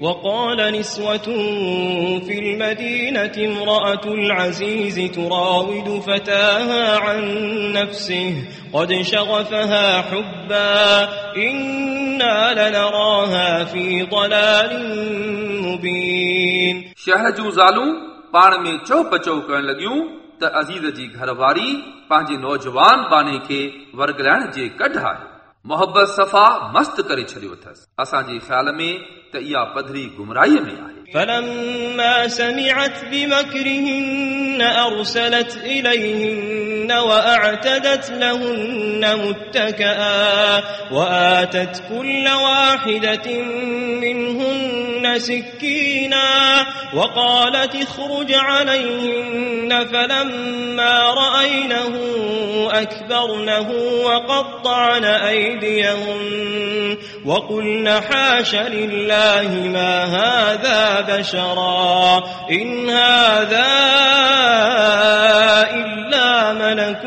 وقال نسوة في المدينة امرأة العزيز تراود فتاها عن نفسه قد شغفها حبا إنا لنراها في ضلال مبين शहर जूं ज़ालूं पाण में चौ पचौ करण लॻियूं त अज़ीज़ जी घरवारी पंहिंजे नौजवान बाने खे वरगलाइण जे कढ आहे मोहबत सफ़ा मस्त करे छॾियो अथसि असांजे ख़्याल में त इहा पधरी गुमराहीअ में आहे فلما سمعت بمكرهن أرسلت إليهن وأعتدت لهن متكئا وآتت كل واحدة منهن سكينا وقالت اخرج عليهن فلما رأينه أكبرنه وقطعن أيديهن وقلن حاش لله ما هذا بشرا إن هذا إلا ملك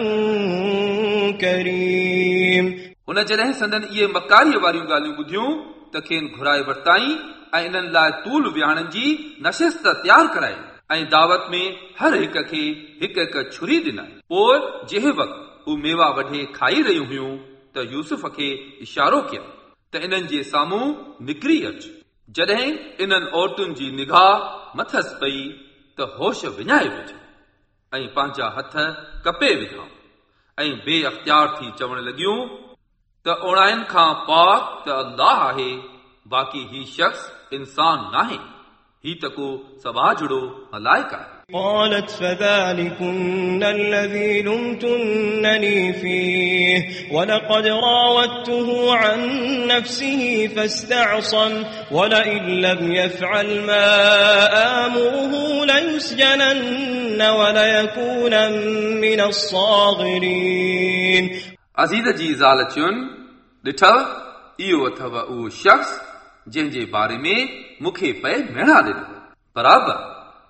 كريم हुन जॾहिं संदन इहे मकारीअ वारियूं ॻाल्हियूं ॿुधियूं त खेनि घुराए वरिताई ऐं इन्हनि लाइ तूल विहाणनि जी नशिस्त तयारु कराई ऐं दावत में हर हिक खे हिकु हिकु छुरी ॾिनाई पोइ जंहिं वक़्तु हू मेवा वढे खाई रहियूं हुयूं, त यूसुफ खे इशारो कयो, त इन्हनि जे साम्हूं निकिरी अच। जॾहिं इन्हनि औरतुनि जी निगाह मथसि पई, त होश विञाए विझ, ऐं पंहिंजा हथ कपे विधा ऐं बे अख़्तियार थी चवण लॻियूं, त उणाइनि खां पाक त अल्लाह आहे, बाक़ी ही शख़्स इंसान नाहे। ही त को सबाझड़ो मलाइक आहे। قالت فذلكن الذي لمتنني فيه ولقد راودته عن نفسه فاستعصم ولئن لم يفعل ما آمره ليسجنن وليكون من الصاغرين अज़ीज़ जी ज़ाल चयुनि ॾिठव इहो अथव उहो शख़्स जंहिंजे बारे में मूंखे पए मेणा ॾिनो बराबरि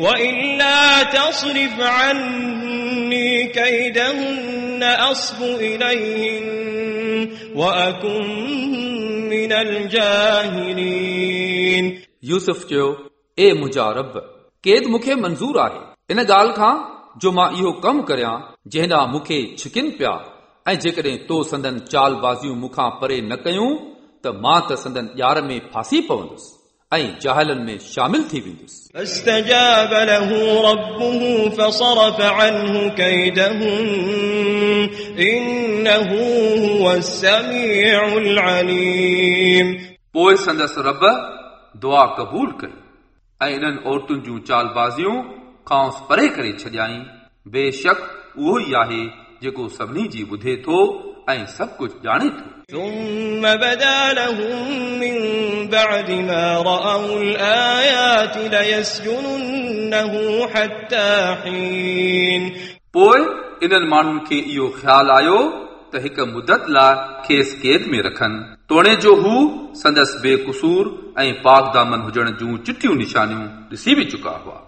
وإلا تصرف عني كيدهن أصب إليهن وأكن من الجاهلين यूसुफ चयो ए मुंहिंजा रब कैद मूंखे मंज़ूर आहे इन ॻाल्हि खां जो मां इहो कमु करियां जंहिं ॾांहुं मूंखे छिकिन पिया ऐं जेकॾहिं तो संदन चालबाज़ियूं मूंखां परे न कयूं त मां त संदन ॼार में फासी पवंदुसि ऐं जाहिलनि में शामिल थी वेंदुसि فاستجاب له ربه فصرف عنه كيدهم إنه هو السميع العليم पोइ संदसि रब दुआ क़बूल कई ऐं इन्हनि औरतुनि जूं चालबाज़ियूं खांसि परे करे छॾियाई बेशक उहो ई आहे जेको सभिनी जी ॿुधे थो ऐं सभु कुझु ॼाणे थो ثم بدا لهم من بعد ما رأوا الآيات ليسجننه حتى حين पोइ इन्हनि माण्हुनि खे इहो ख़्यालु आयो त हिकु मुदत लाइ खेसि कैद में रखनि तोणे जो हू संदसि बेकसूर ऐं पाक दामन हुजण जूं चिटियूं निशानियूं ॾिसी बि चुका हुआ